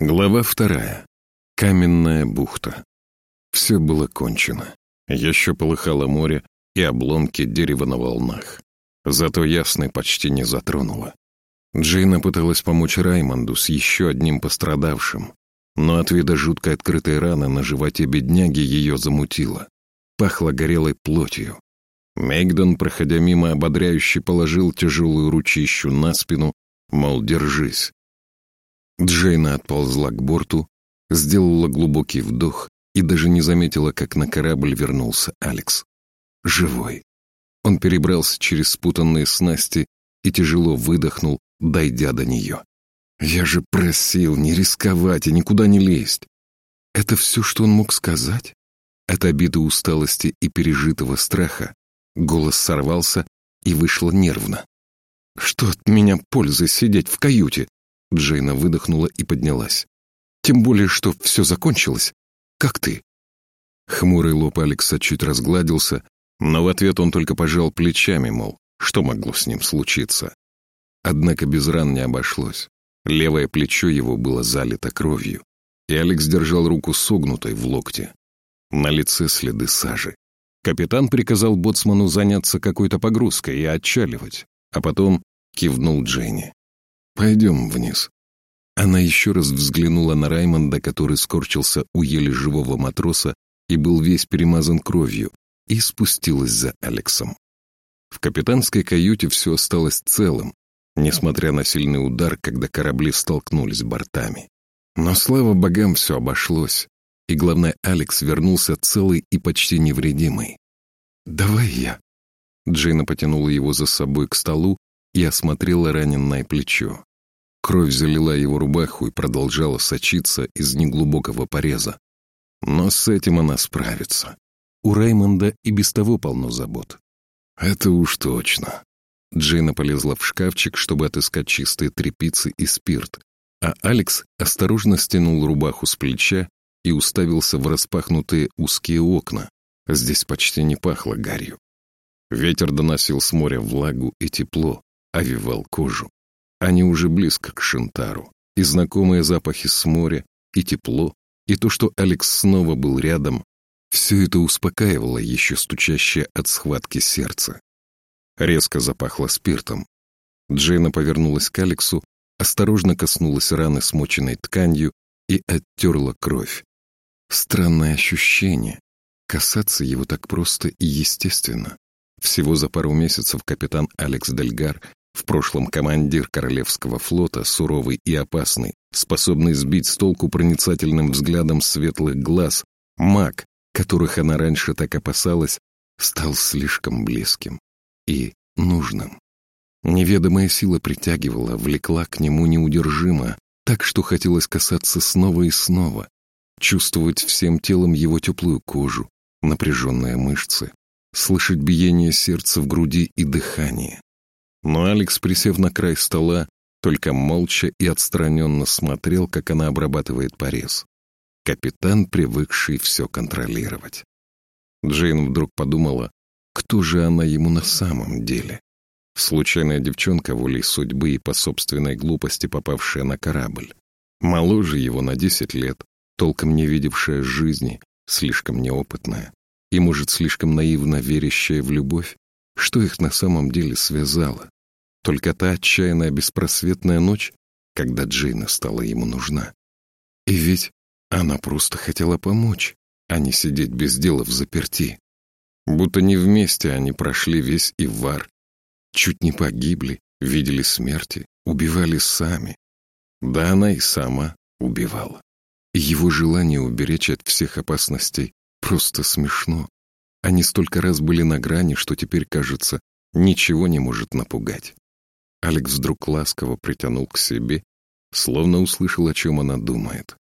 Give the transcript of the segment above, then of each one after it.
Глава вторая. Каменная бухта. Все было кончено. Еще полыхало море и обломки дерева на волнах. Зато ясный почти не затронуло. Джейна пыталась помочь Раймонду с еще одним пострадавшим, но от вида жуткой открытой раны на животе бедняги ее замутило. Пахло горелой плотью. Мегдон, проходя мимо, ободряюще положил тяжелую ручищу на спину, мол, держись. Джейна отползла к борту, сделала глубокий вдох и даже не заметила, как на корабль вернулся Алекс. Живой. Он перебрался через спутанные снасти и тяжело выдохнул, дойдя до нее. «Я же просил не рисковать и никуда не лезть!» Это все, что он мог сказать? От обиды усталости и пережитого страха голос сорвался и вышло нервно. «Что от меня пользы сидеть в каюте?» Джейна выдохнула и поднялась. «Тем более, что все закончилось. Как ты?» Хмурый лоб Алекса чуть разгладился, но в ответ он только пожал плечами, мол, что могло с ним случиться. Однако без ран не обошлось. Левое плечо его было залито кровью, и Алекс держал руку согнутой в локте. На лице следы сажи. Капитан приказал боцману заняться какой-то погрузкой и отчаливать, а потом кивнул Дженни. «Пойдем вниз». Она еще раз взглянула на Раймонда, который скорчился у еле живого матроса и был весь перемазан кровью, и спустилась за Алексом. В капитанской каюте все осталось целым, несмотря на сильный удар, когда корабли столкнулись бортами. Но, слава богам, все обошлось, и, главное, Алекс вернулся целый и почти невредимый. «Давай я». Джейна потянула его за собой к столу и осмотрела раненое плечо. Кровь залила его рубаху и продолжала сочиться из неглубокого пореза. Но с этим она справится. У Раймонда и без того полно забот. Это уж точно. Джейна полезла в шкафчик, чтобы отыскать чистые тряпицы и спирт, а Алекс осторожно стянул рубаху с плеча и уставился в распахнутые узкие окна. Здесь почти не пахло гарью. Ветер доносил с моря влагу и тепло, овивал кожу. Они уже близко к Шинтару, и знакомые запахи с моря, и тепло, и то, что Алекс снова был рядом, все это успокаивало еще стучащее от схватки сердце. Резко запахло спиртом. Джейна повернулась к Алексу, осторожно коснулась раны смоченной тканью и оттерла кровь. Странное ощущение. Касаться его так просто и естественно. Всего за пару месяцев капитан Алекс Дельгар, в прошлом командир Королевского флота, суровый и опасный, способный сбить с толку проницательным взглядом светлых глаз, маг, которых она раньше так опасалась, стал слишком близким и нужным. Неведомая сила притягивала, влекла к нему неудержимо, так что хотелось касаться снова и снова, чувствовать всем телом его теплую кожу, напряженные мышцы, слышать биение сердца в груди и дыхание. Но Алекс, присев на край стола, только молча и отстраненно смотрел, как она обрабатывает порез. Капитан, привыкший все контролировать. Джейн вдруг подумала, кто же она ему на самом деле? Случайная девчонка волей судьбы и по собственной глупости попавшая на корабль. Моложе его на десять лет, толком не видевшая жизни, слишком неопытная и, может, слишком наивно верящая в любовь. Что их на самом деле связало? Только та отчаянная беспросветная ночь, когда Джейна стала ему нужна. И ведь она просто хотела помочь, а не сидеть без дела в заперти. Будто не вместе они прошли весь Ивар. Чуть не погибли, видели смерти, убивали сами. Да она и сама убивала. Его желание уберечь от всех опасностей просто смешно. Они столько раз были на грани, что теперь, кажется, ничего не может напугать. Алекс вдруг ласково притянул к себе, словно услышал, о чем она думает.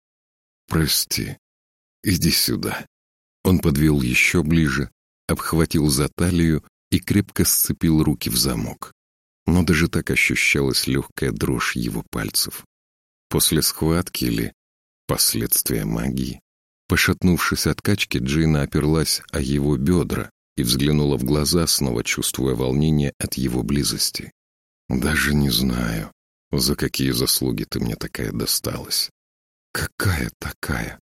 «Прости, иди сюда». Он подвел еще ближе, обхватил за талию и крепко сцепил руки в замок. Но даже так ощущалась легкая дрожь его пальцев. После схватки или последствия магии. Пошатнувшись от качки, Джина оперлась о его бедра и взглянула в глаза, снова чувствуя волнение от его близости. «Даже не знаю, за какие заслуги ты мне такая досталась. Какая такая?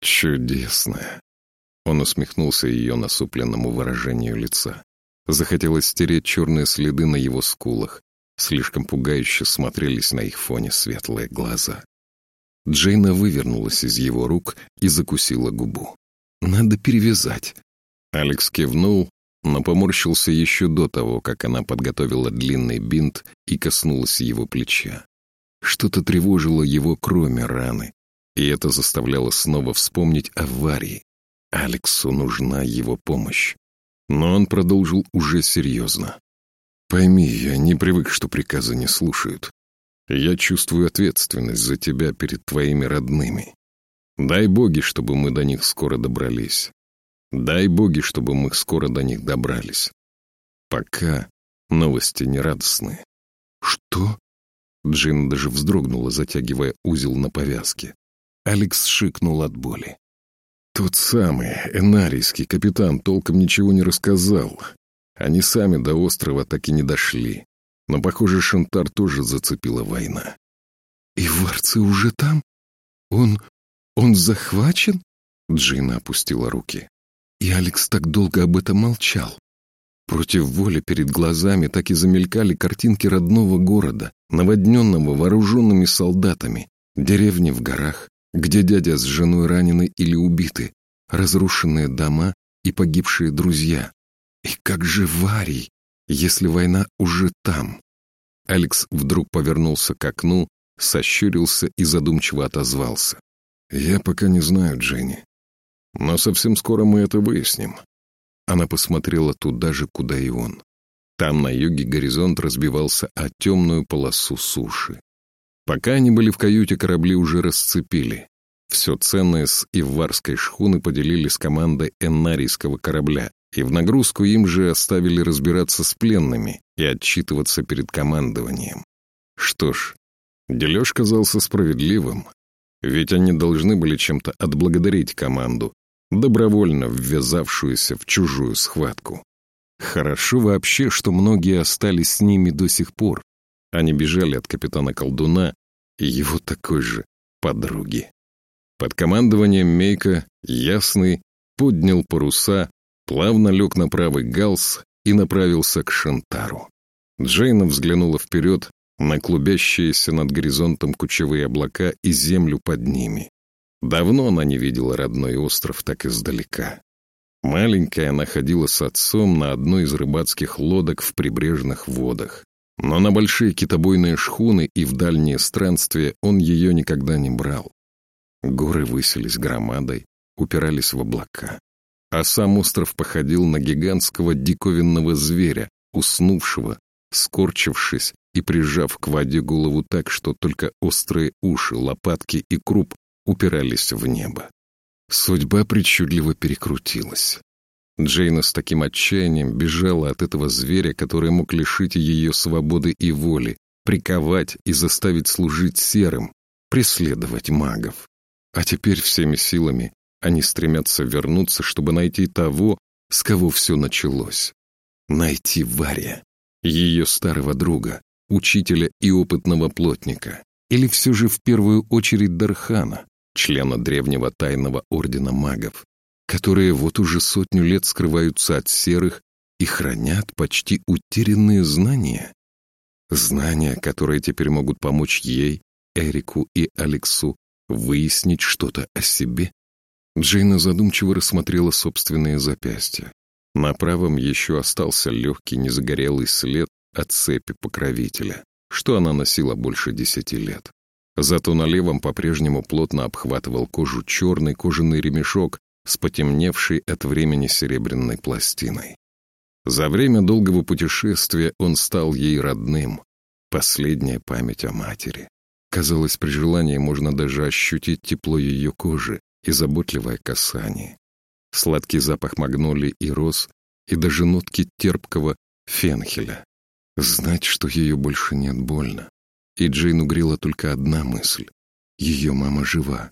Чудесная. Он усмехнулся ее насупленному выражению лица. Захотелось стереть черные следы на его скулах. Слишком пугающе смотрелись на их фоне светлые глаза. Джейна вывернулась из его рук и закусила губу. «Надо перевязать». Алекс кивнул, но поморщился еще до того, как она подготовила длинный бинт и коснулась его плеча. Что-то тревожило его, кроме раны, и это заставляло снова вспомнить аварии. Алексу нужна его помощь. Но он продолжил уже серьезно. «Пойми, я не привык, что приказы не слушают. Я чувствую ответственность за тебя перед твоими родными. Дай боги, чтобы мы до них скоро добрались. Дай боги, чтобы мы скоро до них добрались. Пока новости нерадостные. Что? Джин даже вздрогнула, затягивая узел на повязке. Алекс шикнул от боли. Тот самый, энарийский капитан, толком ничего не рассказал. Они сами до острова так и не дошли. Но, похоже, Шантар тоже зацепила война. «И варцы уже там? Он... он захвачен?» Джина опустила руки. И Алекс так долго об этом молчал. Против воли перед глазами так и замелькали картинки родного города, наводненного вооруженными солдатами, деревни в горах, где дядя с женой ранены или убиты, разрушенные дома и погибшие друзья. И как же Варий, если война уже там? Алекс вдруг повернулся к окну, сощурился и задумчиво отозвался. «Я пока не знаю, Дженни. Но совсем скоро мы это выясним». Она посмотрела туда же, куда и он. Там на юге горизонт разбивался о темную полосу суши. Пока они были в каюте, корабли уже расцепили. Все ценное с Иварской шхуны поделили с командой Эннарийского корабля, и в нагрузку им же оставили разбираться с пленными и отчитываться перед командованием. Что ж, дележ казался справедливым, ведь они должны были чем-то отблагодарить команду, добровольно ввязавшуюся в чужую схватку. Хорошо вообще, что многие остались с ними до сих пор. Они бежали от капитана Колдуна и его такой же подруги. Под командованием Мейка Ясный поднял паруса плавно лег на правый галс и направился к Шантару. Джейна взглянула вперед на клубящиеся над горизонтом кучевые облака и землю под ними. Давно она не видела родной остров так издалека. Маленькая она ходила с отцом на одной из рыбацких лодок в прибрежных водах. Но на большие китобойные шхуны и в дальние странствия он ее никогда не брал. Горы высились громадой, упирались в облака а сам остров походил на гигантского диковинного зверя, уснувшего, скорчившись и прижав к воде голову так, что только острые уши, лопатки и круп упирались в небо. Судьба причудливо перекрутилась. Джейна с таким отчаянием бежала от этого зверя, который мог лишить ее свободы и воли, приковать и заставить служить серым, преследовать магов. А теперь всеми силами они стремятся вернуться, чтобы найти того, с кого все началось. Найти Варя, ее старого друга, учителя и опытного плотника. Или все же в первую очередь Дархана, члена древнего тайного ордена магов, которые вот уже сотню лет скрываются от серых и хранят почти утерянные знания. Знания, которые теперь могут помочь ей, Эрику и Алексу выяснить что-то о себе. Джейна задумчиво рассмотрела собственные запястья. На правом еще остался легкий незагорелый след от цепи покровителя, что она носила больше десяти лет. Зато на левом по-прежнему плотно обхватывал кожу черный кожаный ремешок с потемневшей от времени серебряной пластиной. За время долгого путешествия он стал ей родным. Последняя память о матери. Казалось, при желании можно даже ощутить тепло ее кожи, и заботливое касание. Сладкий запах магнолии и роз, и даже нотки терпкого фенхеля. Знать, что ее больше нет, больно. И Джейн угрела только одна мысль. Ее мама жива.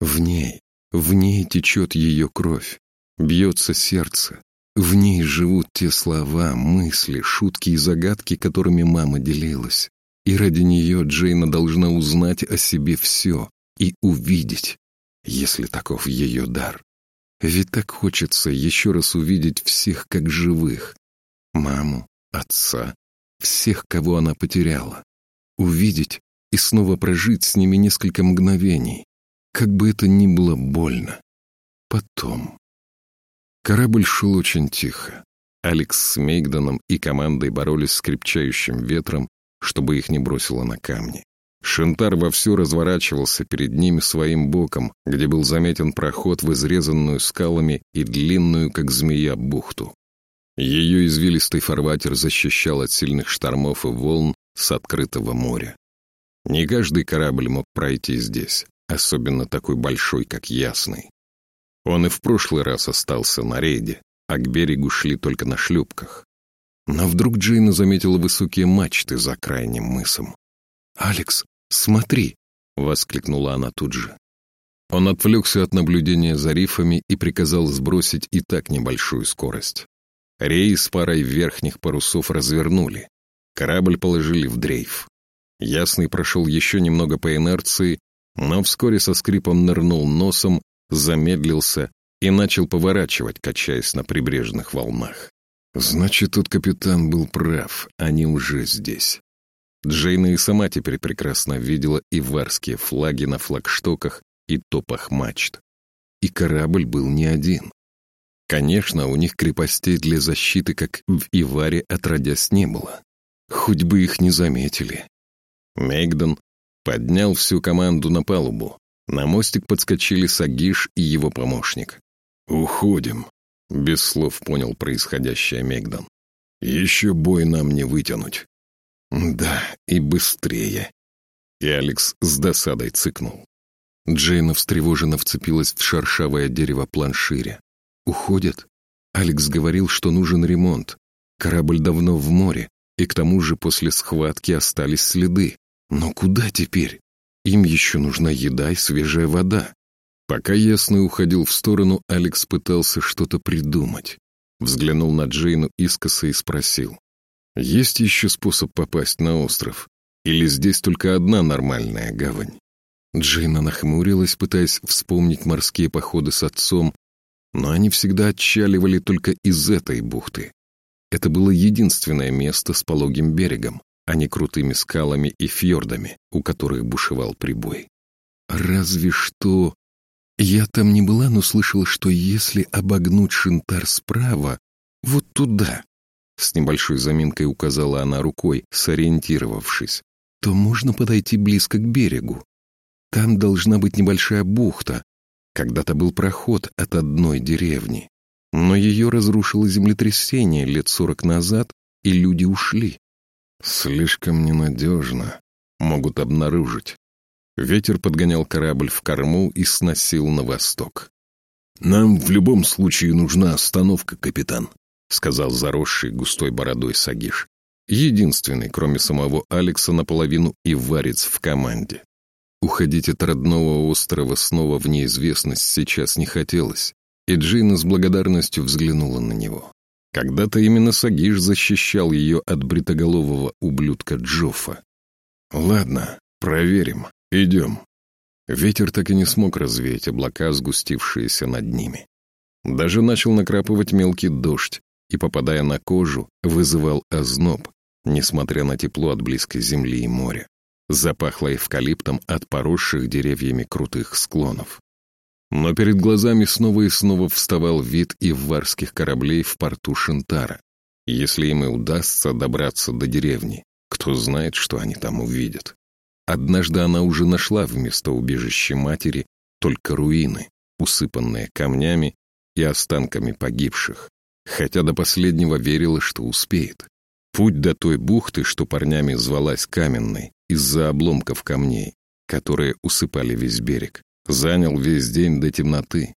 В ней, в ней течет ее кровь. Бьется сердце. В ней живут те слова, мысли, шутки и загадки, которыми мама делилась. И ради нее Джейна должна узнать о себе все, и увидеть, если таков ее дар. Ведь так хочется еще раз увидеть всех как живых. Маму, отца, всех, кого она потеряла. Увидеть и снова прожить с ними несколько мгновений, как бы это ни было больно. Потом. Корабль шел очень тихо. Алекс с Мейгдоном и командой боролись с крепчающим ветром, чтобы их не бросило на камни. Шентар вовсю разворачивался перед ними своим боком, где был заметен проход в изрезанную скалами и длинную, как змея, бухту. Ее извилистый фарватер защищал от сильных штормов и волн с открытого моря. Не каждый корабль мог пройти здесь, особенно такой большой, как Ясный. Он и в прошлый раз остался на рейде, а к берегу шли только на шлюпках. Но вдруг Джейна заметила высокие мачты за крайним мысом. «Алекс, смотри!» — воскликнула она тут же. Он отвлекся от наблюдения за рифами и приказал сбросить и так небольшую скорость. Рей с парой верхних парусов развернули. Корабль положили в дрейф. Ясный прошел еще немного по инерции, но вскоре со скрипом нырнул носом, замедлился и начал поворачивать, качаясь на прибрежных волнах. Значит, тот капитан был прав, они уже здесь. Джейна и сама теперь прекрасно видела и варские флаги на флагштоках и топах мачт. И корабль был не один. Конечно, у них крепостей для защиты, как в Иваре, отродясь не было. Хоть бы их не заметили. Мегдон поднял всю команду на палубу. На мостик подскочили Сагиш и его помощник. «Уходим», — без слов понял происходящее Мегдан. «Еще бой нам не вытянуть». «Да, и быстрее». И Алекс с досадой цыкнул. Джейна встревоженно вцепилась в шершавое дерево планширя. «Уходят?» Алекс говорил, что нужен ремонт. Корабль давно в море, и к тому же после схватки остались следы. Но куда теперь? Им еще нужна еда и свежая вода. Пока Ясный уходил в сторону, Алекс пытался что-то придумать. Взглянул на Джейну искоса и спросил. «Есть еще способ попасть на остров? Или здесь только одна нормальная гавань?» Джейна нахмурилась, пытаясь вспомнить морские походы с отцом, но они всегда отчаливали только из этой бухты. Это было единственное место с пологим берегом, а не крутыми скалами и фьордами, у которых бушевал прибой. Разве что я там не была, но слышала, что если обогнуть Шинтар справа, вот туда, с небольшой заминкой указала она рукой, сориентировавшись, то можно подойти близко к берегу. Там должна быть небольшая бухта. Когда-то был проход от одной деревни. Но ее разрушило землетрясение лет сорок назад, и люди ушли. Слишком ненадежно. Могут обнаружить. Ветер подгонял корабль в корму и сносил на восток. «Нам в любом случае нужна остановка, капитан», — сказал заросший густой бородой Сагиш. Единственный, кроме самого Алекса, наполовину и варец в команде. Уходить от родного острова снова в неизвестность сейчас не хотелось, и Джейна с благодарностью взглянула на него. Когда-то именно Сагиш защищал ее от бритоголового ублюдка Джоффа. «Ладно, проверим», «Идем». Ветер так и не смог развеять облака, сгустившиеся над ними. Даже начал накрапывать мелкий дождь и, попадая на кожу, вызывал озноб, несмотря на тепло от близкой земли и моря. Запахло эвкалиптом от поросших деревьями крутых склонов. Но перед глазами снова и снова вставал вид иварских кораблей в порту Шинтара. Если им и удастся добраться до деревни, кто знает, что они там увидят. Однажды она уже нашла вместо убежища матери только руины, усыпанные камнями и останками погибших, хотя до последнего верила, что успеет. Путь до той бухты, что парнями звалась Каменной, из-за обломков камней, которые усыпали весь берег, занял весь день до темноты.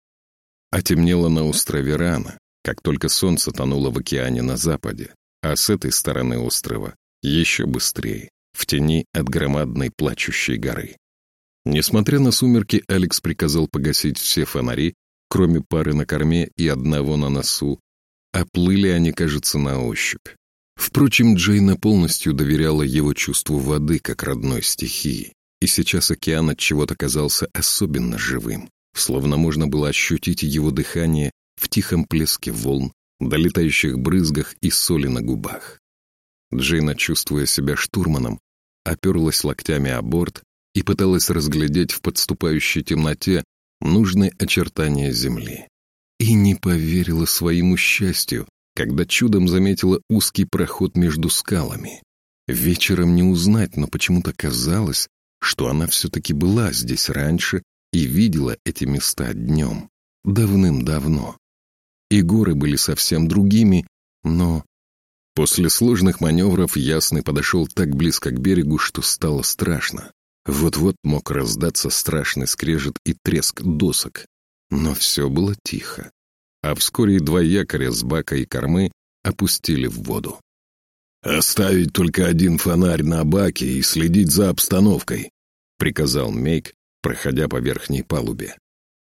А темнело на острове рано, как только солнце тонуло в океане на западе, а с этой стороны острова еще быстрее в тени от громадной плачущей горы. Несмотря на сумерки, Алекс приказал погасить все фонари, кроме пары на корме и одного на носу, а плыли они, кажется, на ощупь. Впрочем, Джейна полностью доверяла его чувству воды как родной стихии И сейчас океан от чего-то казался особенно живым, словно можно было ощутить его дыхание в тихом плеске волн, долетающих брызгах и соли на губах. Джейна, чувствуя себя штурманом, оперлась локтями о борт и пыталась разглядеть в подступающей темноте нужные очертания земли. И не поверила своему счастью, когда чудом заметила узкий проход между скалами. Вечером не узнать, но почему-то казалось, что она все-таки была здесь раньше и видела эти места днем, давным-давно. И горы были совсем другими, но... После сложных маневров Ясный подошел так близко к берегу, что стало страшно. Вот-вот мог раздаться страшный скрежет и треск досок. Но все было тихо. А вскоре два якоря с бака и кормы опустили в воду. «Оставить только один фонарь на баке и следить за обстановкой», — приказал Мейк, проходя по верхней палубе.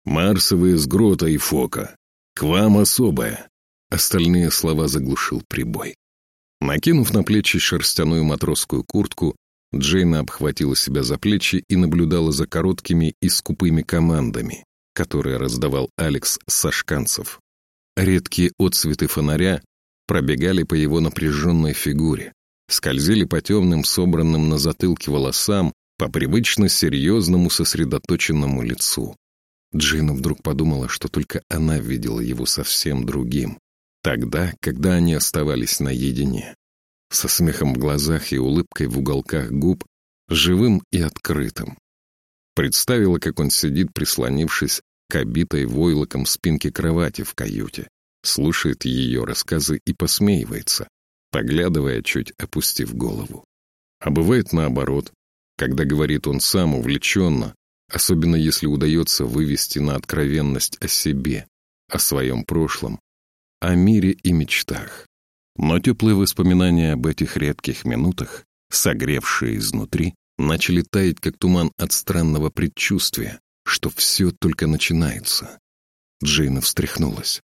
«Марсовые с Грота и Фока. К вам особое». Остальные слова заглушил прибой. Накинув на плечи шерстяную матросскую куртку, Джейна обхватила себя за плечи и наблюдала за короткими и скупыми командами, которые раздавал Алекс Сашканцев. Редкие отцветы фонаря пробегали по его напряженной фигуре, скользили по темным, собранным на затылке волосам, по привычно серьезному сосредоточенному лицу. Джейна вдруг подумала, что только она видела его совсем другим, тогда, когда они оставались наедине со смехом в глазах и улыбкой в уголках губ, живым и открытым. Представила, как он сидит, прислонившись к обитой войлоком спинке кровати в каюте, слушает ее рассказы и посмеивается, поглядывая, чуть опустив голову. А бывает наоборот, когда говорит он сам увлеченно, особенно если удается вывести на откровенность о себе, о своем прошлом, о мире и мечтах. Но теплые воспоминания об этих редких минутах, согревшие изнутри, начали таять, как туман от странного предчувствия, что все только начинается. Джейна встряхнулась.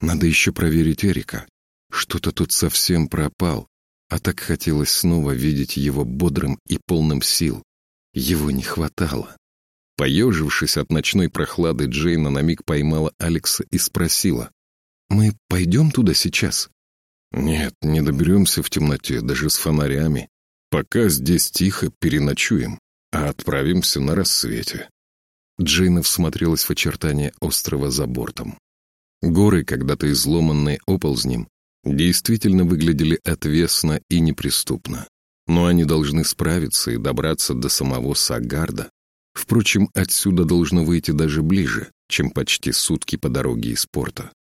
Надо еще проверить Эрика. Что-то тут совсем пропал, а так хотелось снова видеть его бодрым и полным сил. Его не хватало. Поежившись от ночной прохлады, Джейна на миг поймала Алекса и спросила. «Мы пойдем туда сейчас?» Нет, не доберемся в темноте, даже с фонарями. Пока здесь тихо переночуем, а отправимся на рассвете. Джейна всмотрелась в очертания острова за бортом. Горы, когда-то изломанные оползнем, действительно выглядели отвесно и неприступно. Но они должны справиться и добраться до самого Сагарда. Впрочем, отсюда должно выйти даже ближе, чем почти сутки по дороге из порта.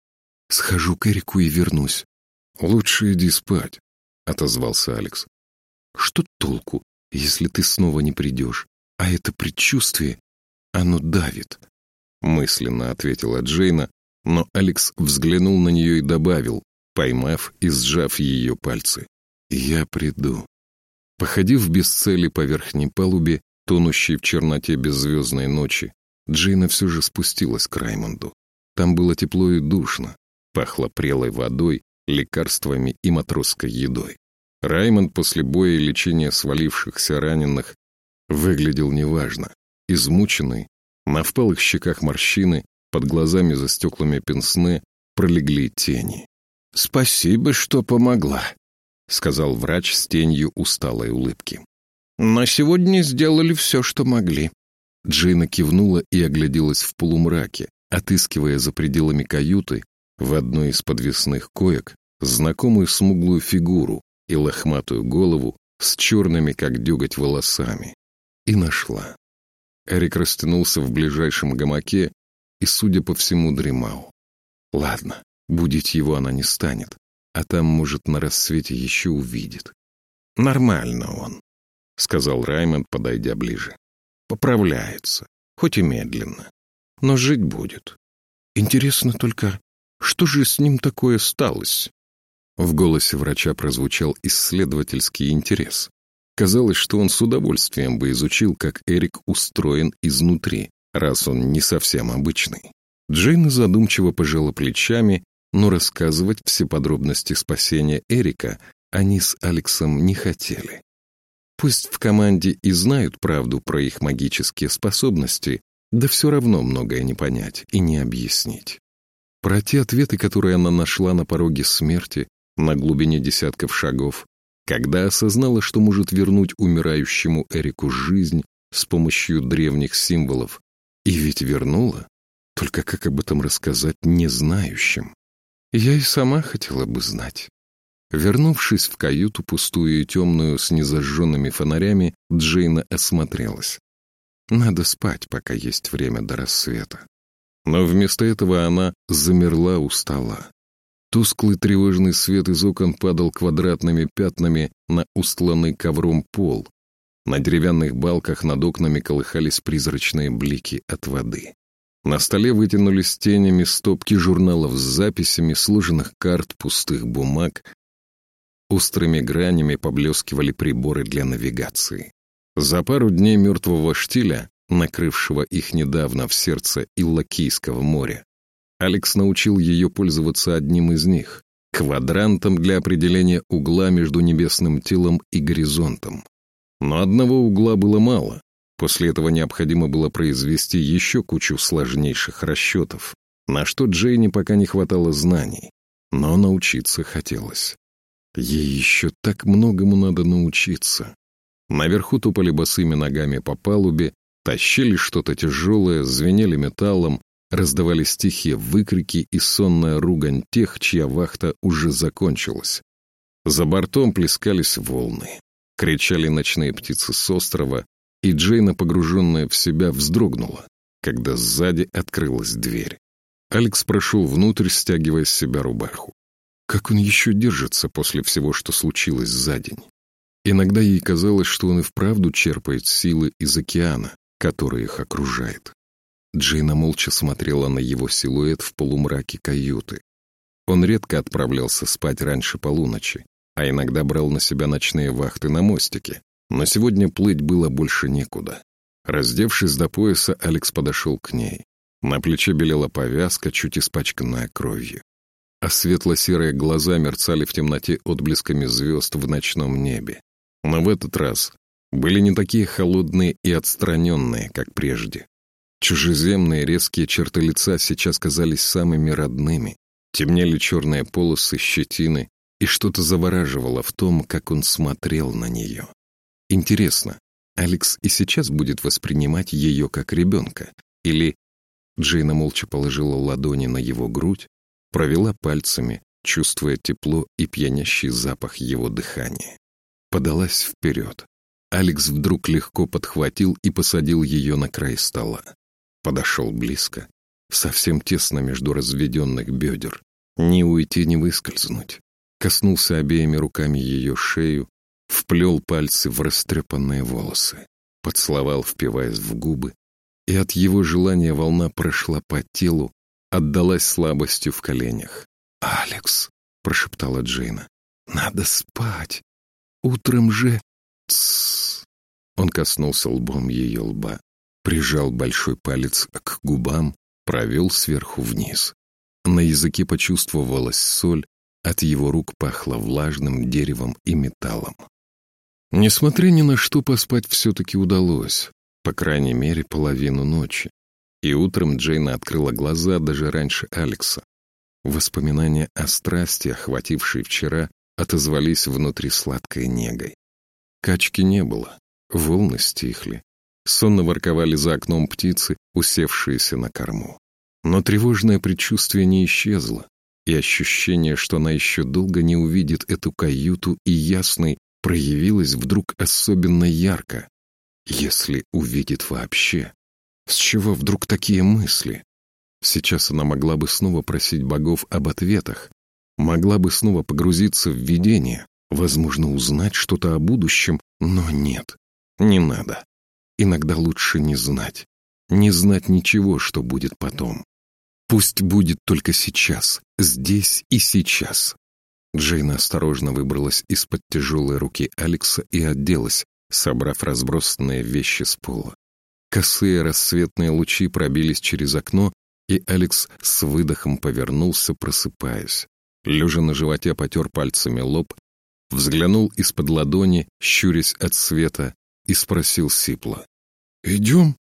«Схожу к Эрику и вернусь», «Лучше иди спать», — отозвался Алекс. «Что толку, если ты снова не придешь? А это предчувствие, оно давит», — мысленно ответила Джейна, но Алекс взглянул на нее и добавил, поймав и сжав ее пальцы. «Я приду». Походив без цели по верхней палубе, тонущей в черноте беззвездной ночи, Джейна все же спустилась к Раймонду. Там было тепло и душно, пахло прелой водой лекарствами и матросской едой. Раймонд после боя и лечения свалившихся раненых выглядел неважно. Измученный, на впалых щеках морщины, под глазами за стеклами пенсне пролегли тени. «Спасибо, что помогла», — сказал врач с тенью усталой улыбки. «Но сегодня сделали все, что могли». Джейна кивнула и огляделась в полумраке, отыскивая за пределами каюты в одной из подвесных коек знакомую смуглую фигуру и лохматую голову с черными, как деготь, волосами. И нашла. Эрик растянулся в ближайшем гамаке и, судя по всему, дремал. Ладно, будить его она не станет, а там, может, на рассвете еще увидит. «Нормально он», — сказал Раймонд, подойдя ближе. «Поправляется, хоть и медленно, но жить будет. Интересно только, что же с ним такое сталось? В голосе врача прозвучал исследовательский интерес. Казалось, что он с удовольствием бы изучил, как Эрик устроен изнутри, раз он не совсем обычный. Джейн задумчиво пожала плечами, но рассказывать все подробности спасения Эрика они с Алексом не хотели. Пусть в команде и знают правду про их магические способности, да все равно многое не понять и не объяснить. Про те ответы, которые она нашла на пороге смерти, на глубине десятков шагов, когда осознала, что может вернуть умирающему Эрику жизнь с помощью древних символов, и ведь вернула, только как об этом рассказать незнающим? Я и сама хотела бы знать. Вернувшись в каюту, пустую и темную, с незажженными фонарями, Джейна осмотрелась. Надо спать, пока есть время до рассвета. Но вместо этого она замерла у стола. Тусклый тревожный свет из окон падал квадратными пятнами на устланный ковром пол. На деревянных балках над окнами колыхались призрачные блики от воды. На столе вытянулись тенями стопки журналов с записями, сложенных карт, пустых бумаг. Острыми гранями поблескивали приборы для навигации. За пару дней мертвого штиля, накрывшего их недавно в сердце Иллакийского моря, Алекс научил ее пользоваться одним из них — квадрантом для определения угла между небесным телом и горизонтом. Но одного угла было мало. После этого необходимо было произвести еще кучу сложнейших расчетов, на что Джейни пока не хватало знаний, но научиться хотелось. Ей еще так многому надо научиться. Наверху тупали босыми ногами по палубе, тащили что-то тяжелое, звенели металлом, раздавались тихие выкрики и сонная ругань тех, чья вахта уже закончилась. За бортом плескались волны. Кричали ночные птицы с острова, и Джейна, погруженная в себя, вздрогнула, когда сзади открылась дверь. Алекс прошел внутрь, стягивая с себя рубаху. Как он еще держится после всего, что случилось за день? Иногда ей казалось, что он и вправду черпает силы из океана, который их окружает. Джейна молча смотрела на его силуэт в полумраке каюты. Он редко отправлялся спать раньше полуночи, а иногда брал на себя ночные вахты на мостике. Но сегодня плыть было больше некуда. Раздевшись до пояса, Алекс подошел к ней. На плече белела повязка, чуть испачканная кровью. А светло-серые глаза мерцали в темноте отблесками звезд в ночном небе. Но в этот раз были не такие холодные и отстраненные, как прежде. Чужеземные резкие черты лица сейчас казались самыми родными. Темнели черные полосы щетины, и что-то завораживало в том, как он смотрел на нее. Интересно, Алекс и сейчас будет воспринимать ее как ребенка? Или... Джейна молча положила ладони на его грудь, провела пальцами, чувствуя тепло и пьянящий запах его дыхания. Подалась вперед. Алекс вдруг легко подхватил и посадил ее на край стола. Подошел близко, совсем тесно между разведенных бедер. Не уйти, не выскользнуть коснулся обеими руками ее шею, вплел пальцы в растрепанные волосы, поцеловал, впиваясь в губы, и от его желания волна прошла по телу, отдалась слабостью в коленях. «Алекс», — прошептала Джейна, — «надо спать. Утром же...» Тссс. Он коснулся лбом ее лба, прижал большой палец к губам, провел сверху вниз. На языке почувствовалась соль, от его рук пахло влажным деревом и металлом. Несмотря ни на что, поспать все-таки удалось, по крайней мере, половину ночи. И утром Джейна открыла глаза даже раньше Алекса. Воспоминания о страсти, охватившей вчера, отозвались внутри сладкой негой. Качки не было, волны стихли. Сонно ворковали за окном птицы, усевшиеся на корму. Но тревожное предчувствие не исчезло и ощущение, что она еще долго не увидит эту каюту и ясной, проявилось вдруг особенно ярко. Если увидит вообще. С чего вдруг такие мысли? Сейчас она могла бы снова просить богов об ответах, могла бы снова погрузиться в видение, возможно, узнать что-то о будущем, но нет, не надо. Иногда лучше не знать, не знать ничего, что будет потом. Пусть будет только сейчас, здесь и сейчас. Джейна осторожно выбралась из-под тяжелой руки Алекса и оделась, собрав разбросанные вещи с пола. Косые рассветные лучи пробились через окно, и Алекс с выдохом повернулся, просыпаясь. Лежа на животе потер пальцами лоб, взглянул из-под ладони, щурясь от света, и спросил сипло. «Идем?»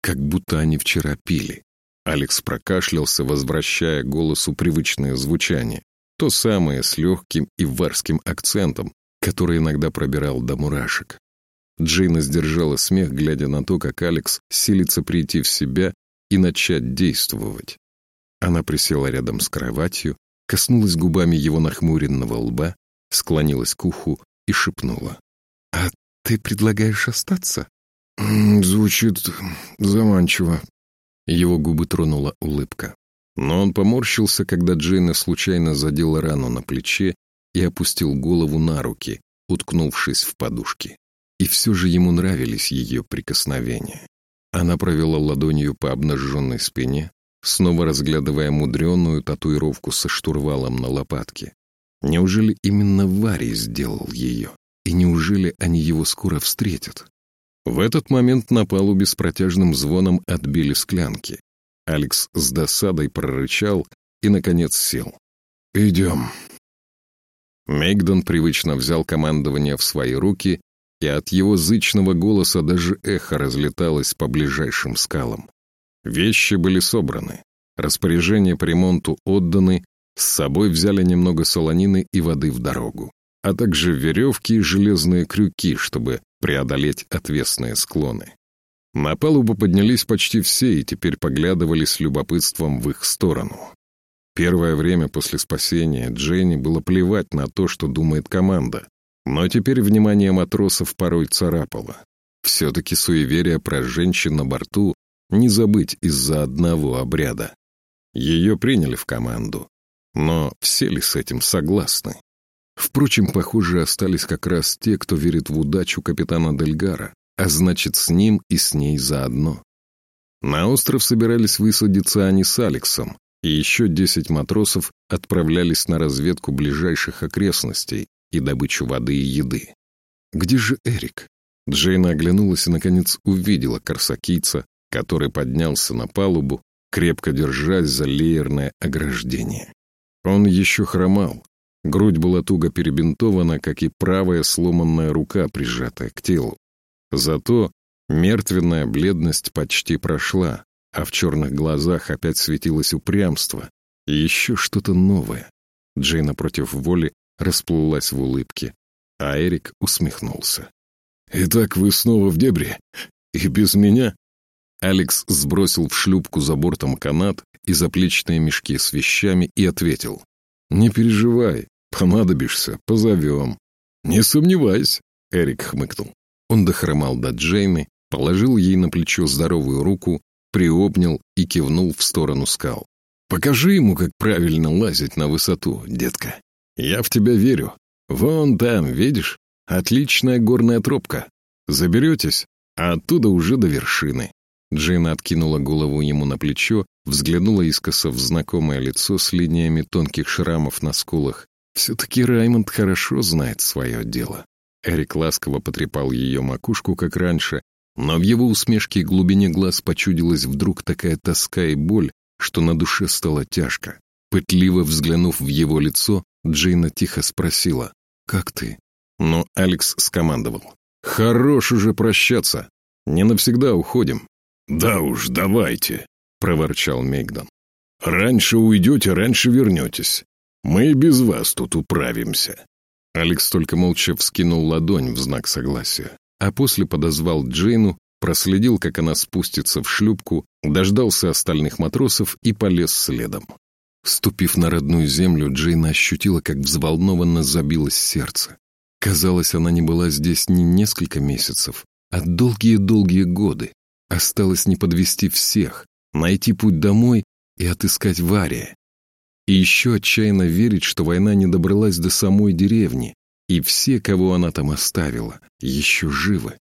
Как будто они вчера пили. Алекс прокашлялся, возвращая голосу привычное звучание. То самое с легким и варским акцентом, который иногда пробирал до мурашек. Джейна сдержала смех, глядя на то, как Алекс силится прийти в себя и начать действовать. Она присела рядом с кроватью, коснулась губами его нахмуренного лба, склонилась к уху и шепнула. «А ты предлагаешь остаться?» «Звучит заманчиво». Его губы тронула улыбка. Но он поморщился, когда Джейна случайно задела рану на плече и опустил голову на руки, уткнувшись в подушки. И все же ему нравились ее прикосновения. Она провела ладонью по обнаженной спине, снова разглядывая мудреную татуировку со штурвалом на лопатке. Неужели именно Варий сделал ее? И неужели они его скоро встретят? В этот момент на палубе с протяжным звоном отбили склянки. Алекс с досадой прорычал и, наконец, сел. «Идем». Мегдон привычно взял командование в свои руки, и от его зычного голоса даже эхо разлеталось по ближайшим скалам. Вещи были собраны, распоряжения по ремонту отданы, с собой взяли немного солонины и воды в дорогу, а также веревки и железные крюки, чтобы преодолеть отвесные склоны. На палубу поднялись почти все и теперь поглядывали с любопытством в их сторону. Первое время после спасения Дженни было плевать на то, что думает команда, но теперь внимание матросов порой царапало. Все-таки суеверие про женщин на борту не забыть из-за одного обряда. Ее приняли в команду, но все ли с этим согласны? Впрочем, похоже, остались как раз те, кто верит в удачу капитана Дельгара, а значит, с ним и с ней заодно. На остров собирались высадиться они с Алексом, и еще десять матросов отправлялись на разведку ближайших окрестностей и добычу воды и еды. Где же Эрик? Джейна оглянулась и, наконец, увидела корсакийца, который поднялся на палубу, крепко держась за леерное ограждение. Он еще хромал. Грудь была туго перебинтована, как и правая сломанная рука, прижатая к телу. Зато мертвенная бледность почти прошла, а в черных глазах опять светилось упрямство и еще что-то новое. Джейна против воли расплылась в улыбке, а Эрик усмехнулся. «Итак, вы снова в дебри? И без меня?» Алекс сбросил в шлюпку за бортом канат и заплечные мешки с вещами и ответил. «Не переживай, понадобишься, позовем». «Не сомневайся», — Эрик хмыкнул. Он дохромал до Джейны, положил ей на плечо здоровую руку, приобнял и кивнул в сторону скал. «Покажи ему, как правильно лазить на высоту, детка. Я в тебя верю. Вон там, видишь? Отличная горная тропка. Заберетесь, а оттуда уже до вершины. Джейна откинула голову ему на плечо, взглянула искоса в знакомое лицо с линиями тонких шрамов на скулах. Все-таки Раймонд хорошо знает свое дело. Эрик ласково потрепал ее макушку, как раньше, но в его усмешке и глубине глаз почудилась вдруг такая тоска и боль, что на душе стало тяжко. Пытливо взглянув в его лицо, Джейна тихо спросила «Как ты?». Но Алекс скомандовал «Хорош уже прощаться. Не навсегда уходим. «Да уж, давайте», — проворчал Мегдан. «Раньше уйдете, раньше вернетесь. Мы и без вас тут управимся». Алекс только молча вскинул ладонь в знак согласия, а после подозвал Джейну, проследил, как она спустится в шлюпку, дождался остальных матросов и полез следом. Ступив на родную землю, Джейна ощутила, как взволнованно забилось сердце. Казалось, она не была здесь не несколько месяцев, а долгие-долгие годы. Осталось не подвести всех, найти путь домой и отыскать Вария. И еще отчаянно верить, что война не добралась до самой деревни, и все, кого она там оставила, еще живы.